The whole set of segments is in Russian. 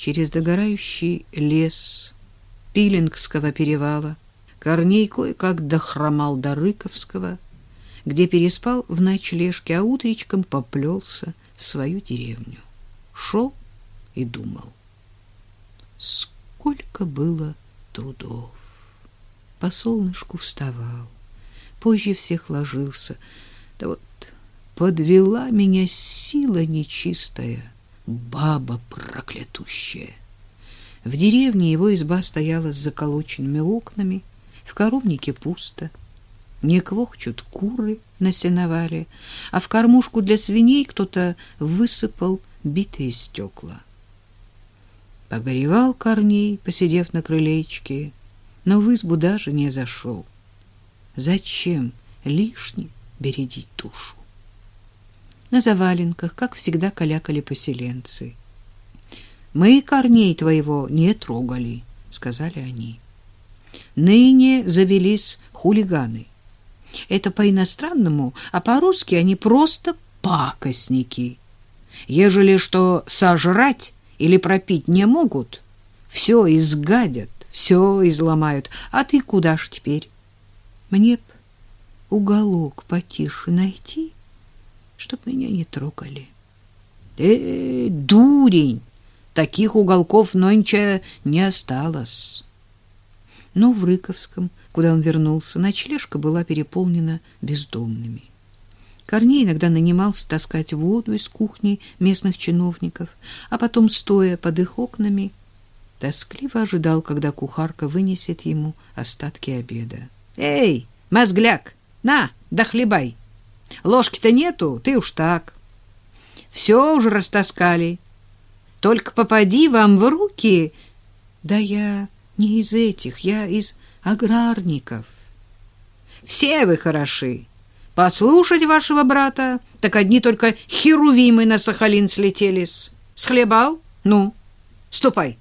Через догорающий лес Пилингского перевала Корней кое-как дохромал до Рыковского, где переспал в ночлежке, а утречком поплелся в свою деревню. Шел и думал. Сколько было трудов. По солнышку вставал, позже всех ложился. Да вот подвела меня сила нечистая, баба проклятущая. В деревне его изба стояла с заколоченными окнами, в коровнике пусто. Не квохчут куры на сеновале, а в кормушку для свиней кто-то высыпал битые стекла. Погоревал Корней, посидев на крылечке, но в избу даже не зашел. Зачем лишне бередить душу? На заваленках, как всегда, калякали поселенцы. «Мы корней твоего не трогали», — сказали они. Ныне завелись хулиганы. Это по-иностранному, а по-русски они просто пакостники. Ежели что сожрать или пропить не могут, все изгадят, все изломают. А ты куда ж теперь? Мне б уголок потише найти, чтоб меня не трогали. Э, дурень! Таких уголков нонче не осталось. Но в Рыковском, куда он вернулся, ночлежка была переполнена бездомными. Корней иногда нанимался таскать воду из кухни местных чиновников, а потом, стоя под их окнами, тоскливо ожидал, когда кухарка вынесет ему остатки обеда. «Эй, мозгляк, на, дохлебай! Ложки-то нету, ты уж так. Все уже растаскали. Только попади вам в руки. Да я не из этих, я из аграрников. Все вы хороши, Послушать вашего брата, так одни только херувимы на Сахалин слетелись. Схлебал? Ну, ступай.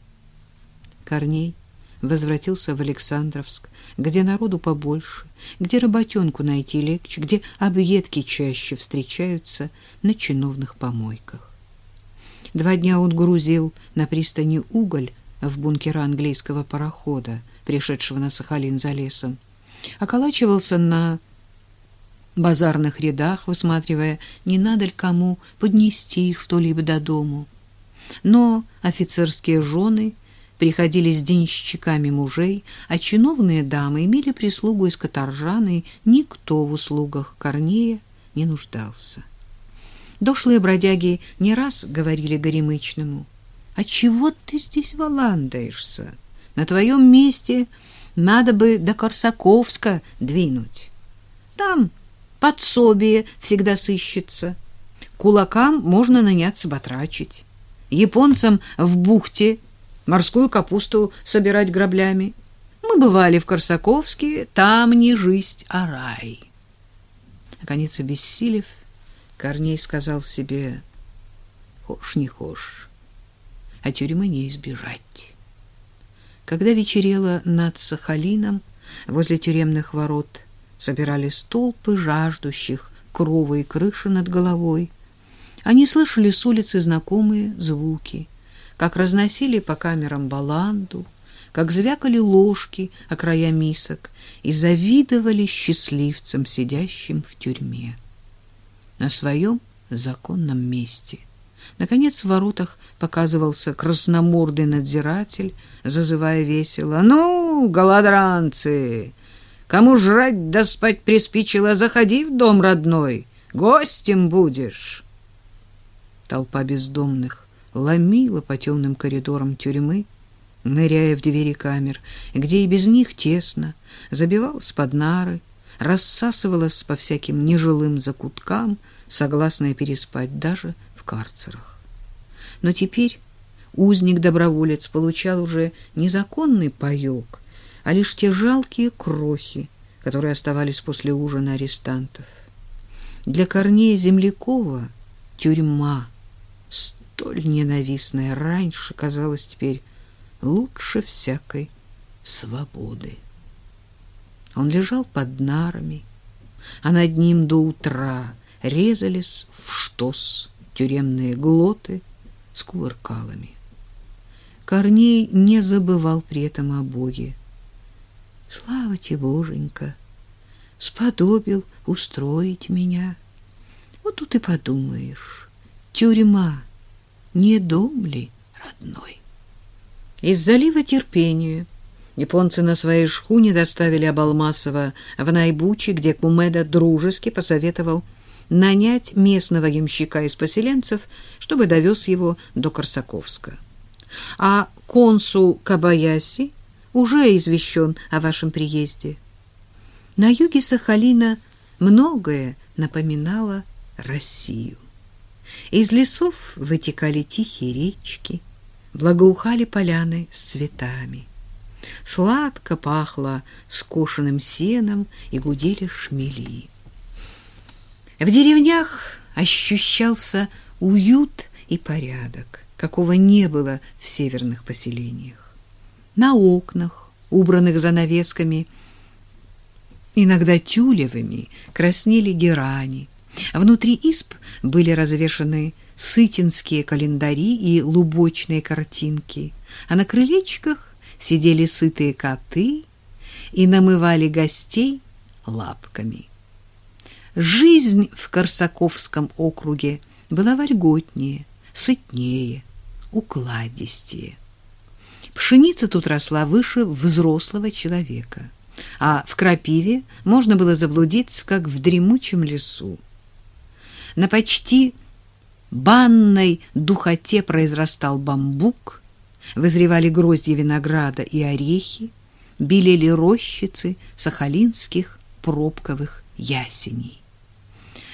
Корней возвратился в Александровск, где народу побольше, где работенку найти легче, где объедки чаще встречаются на чиновных помойках. Два дня он грузил на пристани уголь в бункера английского парохода, пришедшего на Сахалин за лесом, околачивался на базарных рядах, высматривая, не надо ли кому поднести что-либо до дому. Но офицерские жены приходили с денщиками мужей, а чиновные дамы имели прислугу из каторжан, и никто в услугах Корнея не нуждался. Дошлые бродяги не раз говорили Горемычному, «А чего ты здесь валандаешься? На твоем месте надо бы до Корсаковска двинуть. Там подсобие всегда сыщется. Кулакам можно наняться батрачить. Японцам в бухте морскую капусту собирать граблями. Мы бывали в Корсаковске, там не жизнь, а рай. Наконец, обессилев, Корней сказал себе, хошь не хошь, а тюрьмы не избежать. Когда вечерело над Сахалином, возле тюремных ворот, собирались толпы жаждущих крова и крыши над головой. Они слышали с улицы знакомые звуки, как разносили по камерам баланду, как звякали ложки о края мисок и завидовали счастливцам, сидящим в тюрьме. На своем законном месте. Наконец в воротах показывался красномордый надзиратель, зазывая весело. «Ну, голодранцы, Кому жрать да спать приспичило, заходи в дом родной, гостем будешь. Толпа бездомных ломила по темным коридорам тюрьмы, ныряя в двери камер, где и без них тесно, забивалась под нары, рассасывалась по всяким нежилым закуткам, согласная переспать даже в карцерах. Но теперь узник-доброволец получал уже незаконный паёк, а лишь те жалкие крохи, которые оставались после ужина арестантов. Для Корнея Землякова тюрьма, столь ненавистная раньше, казалась теперь лучше всякой свободы. Он лежал под нарами, а над ним до утра резались в штос тюремные глоты с кувыркалами. Корней не забывал при этом о Боге. Слава тебе, Боженька, сподобил устроить меня. Вот тут и подумаешь, тюрьма не дом ли родной? Из залива терпения японцы на своей шхуне доставили Абалмасова в Найбучи, где Кумеда дружески посоветовал нанять местного ямщика из поселенцев, чтобы довез его до Корсаковска. А консул Кабаяси уже извещен о вашем приезде. На юге Сахалина многое напоминало Россию. Из лесов вытекали тихие речки, благоухали поляны с цветами. Сладко пахло скошенным сеном и гудели шмели. В деревнях ощущался уют и порядок, какого не было в северных поселениях. На окнах, убранных занавесками, иногда тюлевыми, краснели герани. Внутри исп были развешаны сытинские календари и лубочные картинки, а на крылечках сидели сытые коты и намывали гостей лапками. Жизнь в Корсаковском округе была вольготнее, сытнее, укладистее. Пшеница тут росла выше взрослого человека, а в крапиве можно было заблудиться, как в дремучем лесу. На почти банной духоте произрастал бамбук, вызревали гроздья винограда и орехи, белели рощицы сахалинских пробковых ясеней.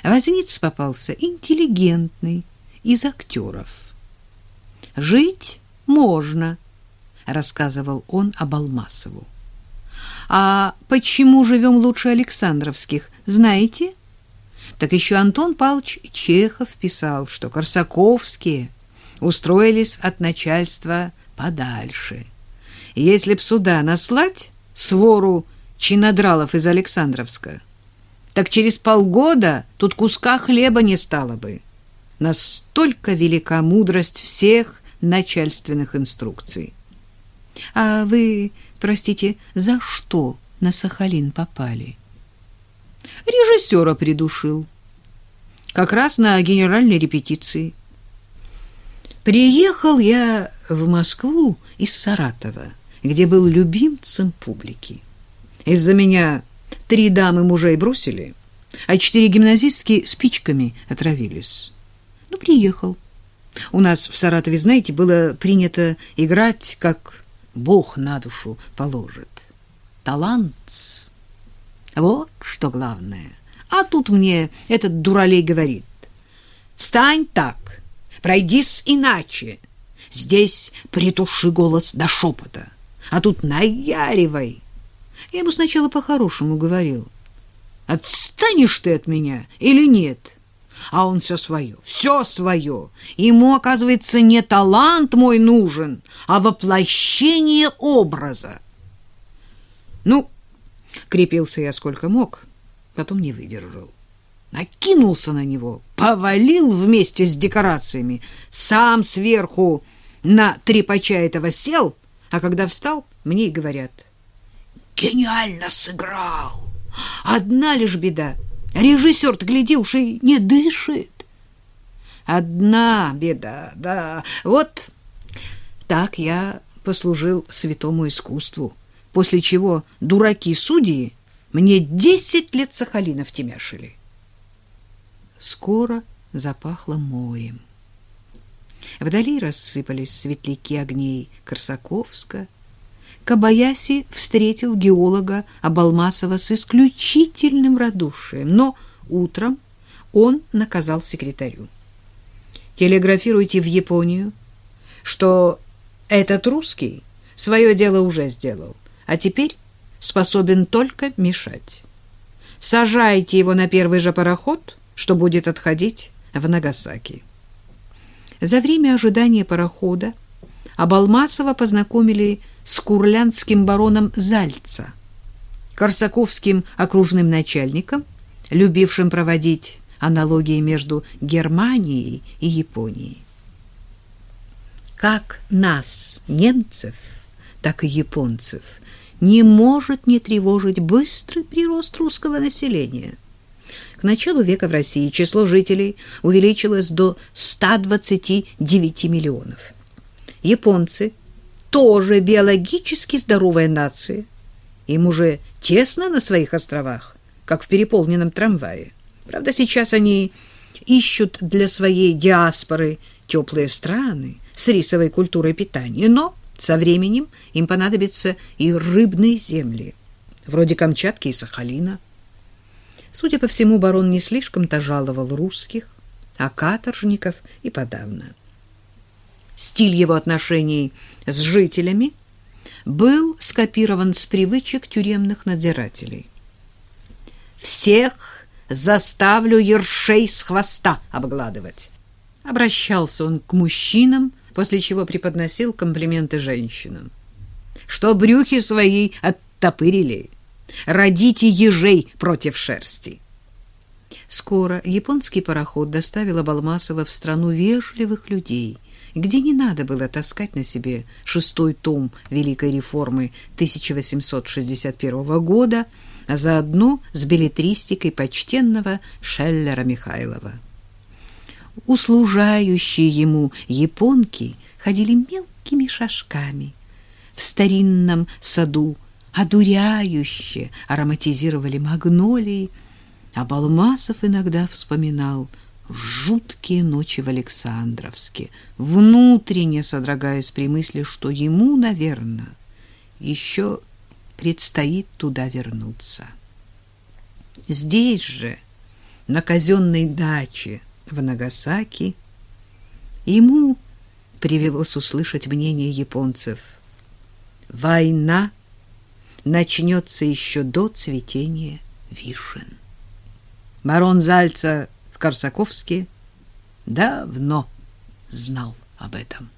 Возниц попался интеллигентный, из актеров. «Жить можно», — рассказывал он об Алмасову. «А почему живем лучше Александровских, знаете?» Так еще Антон Павлович Чехов писал, что Корсаковские устроились от начальства подальше. Если б сюда наслать свору чинодралов из Александровска, так через полгода тут куска хлеба не стало бы. Настолько велика мудрость всех начальственных инструкций. А вы, простите, за что на Сахалин попали? Режиссера придушил. Как раз на генеральной репетиции. Приехал я в Москву из Саратова, где был любимцем публики. Из-за меня Три дамы мужей бросили, а четыре гимназистки спичками отравились. Ну, приехал. У нас в Саратове, знаете, было принято играть, как Бог на душу положит. Талант. Вот что главное. А тут мне этот дуралей говорит. Встань так, пройдись иначе. Здесь притуши голос до шепота, а тут наяривай. Я ему сначала по-хорошему говорил. Отстанешь ты от меня или нет? А он все свое, все свое. Ему, оказывается, не талант мой нужен, а воплощение образа. Ну, крепился я сколько мог, потом не выдержал. Накинулся на него, повалил вместе с декорациями, сам сверху на трепача этого сел, а когда встал, мне и говорят — гениально сыграл. Одна лишь беда. Режиссер-то, гляди, уж и не дышит. Одна беда, да. Вот так я послужил святому искусству, после чего дураки-судьи мне десять лет Сахалина втемяшили. Скоро запахло морем. Вдали рассыпались светляки огней Корсаковска, Кабаяси встретил геолога Абалмасова с исключительным радушием, но утром он наказал секретарю. Телеграфируйте в Японию, что этот русский свое дело уже сделал, а теперь способен только мешать. Сажайте его на первый же пароход, что будет отходить в Нагасаки. За время ожидания парохода Абалмасова познакомили с курлянским бароном Зальца, корсаковским окружным начальником, любившим проводить аналогии между Германией и Японией. как нас, немцев, так и японцев, не может не тревожить быстрый прирост русского населения. К началу века в России число жителей увеличилось до 129 миллионов. Японцы тоже биологически здоровая нация. Им уже тесно на своих островах, как в переполненном трамвае. Правда, сейчас они ищут для своей диаспоры теплые страны с рисовой культурой питания, но со временем им понадобятся и рыбные земли, вроде Камчатки и Сахалина. Судя по всему, барон не слишком-то жаловал русских, а каторжников и подавно. Стиль его отношений с жителями был скопирован с привычек тюремных надзирателей. «Всех заставлю ершей с хвоста обгладывать!» Обращался он к мужчинам, после чего преподносил комплименты женщинам. «Что брюхи свои оттопырили!» Родите ежей против шерсти. Скоро японский пароход доставил Абалмасова в страну вежливых людей, где не надо было таскать на себе шестой том Великой реформы 1861 года, а заодно с билетристикой почтенного Шеллера Михайлова. Услужающие ему японки ходили мелкими шажками в старинном саду одуряюще ароматизировали магнолии, а Балмасов иногда вспоминал жуткие ночи в Александровске, внутренне содрогаясь при мысли, что ему, наверное, еще предстоит туда вернуться. Здесь же, на казенной даче в Нагасаки, ему привелось услышать мнение японцев. Война — начнется еще до цветения вишен. Барон Зальца в Корсаковске давно знал об этом.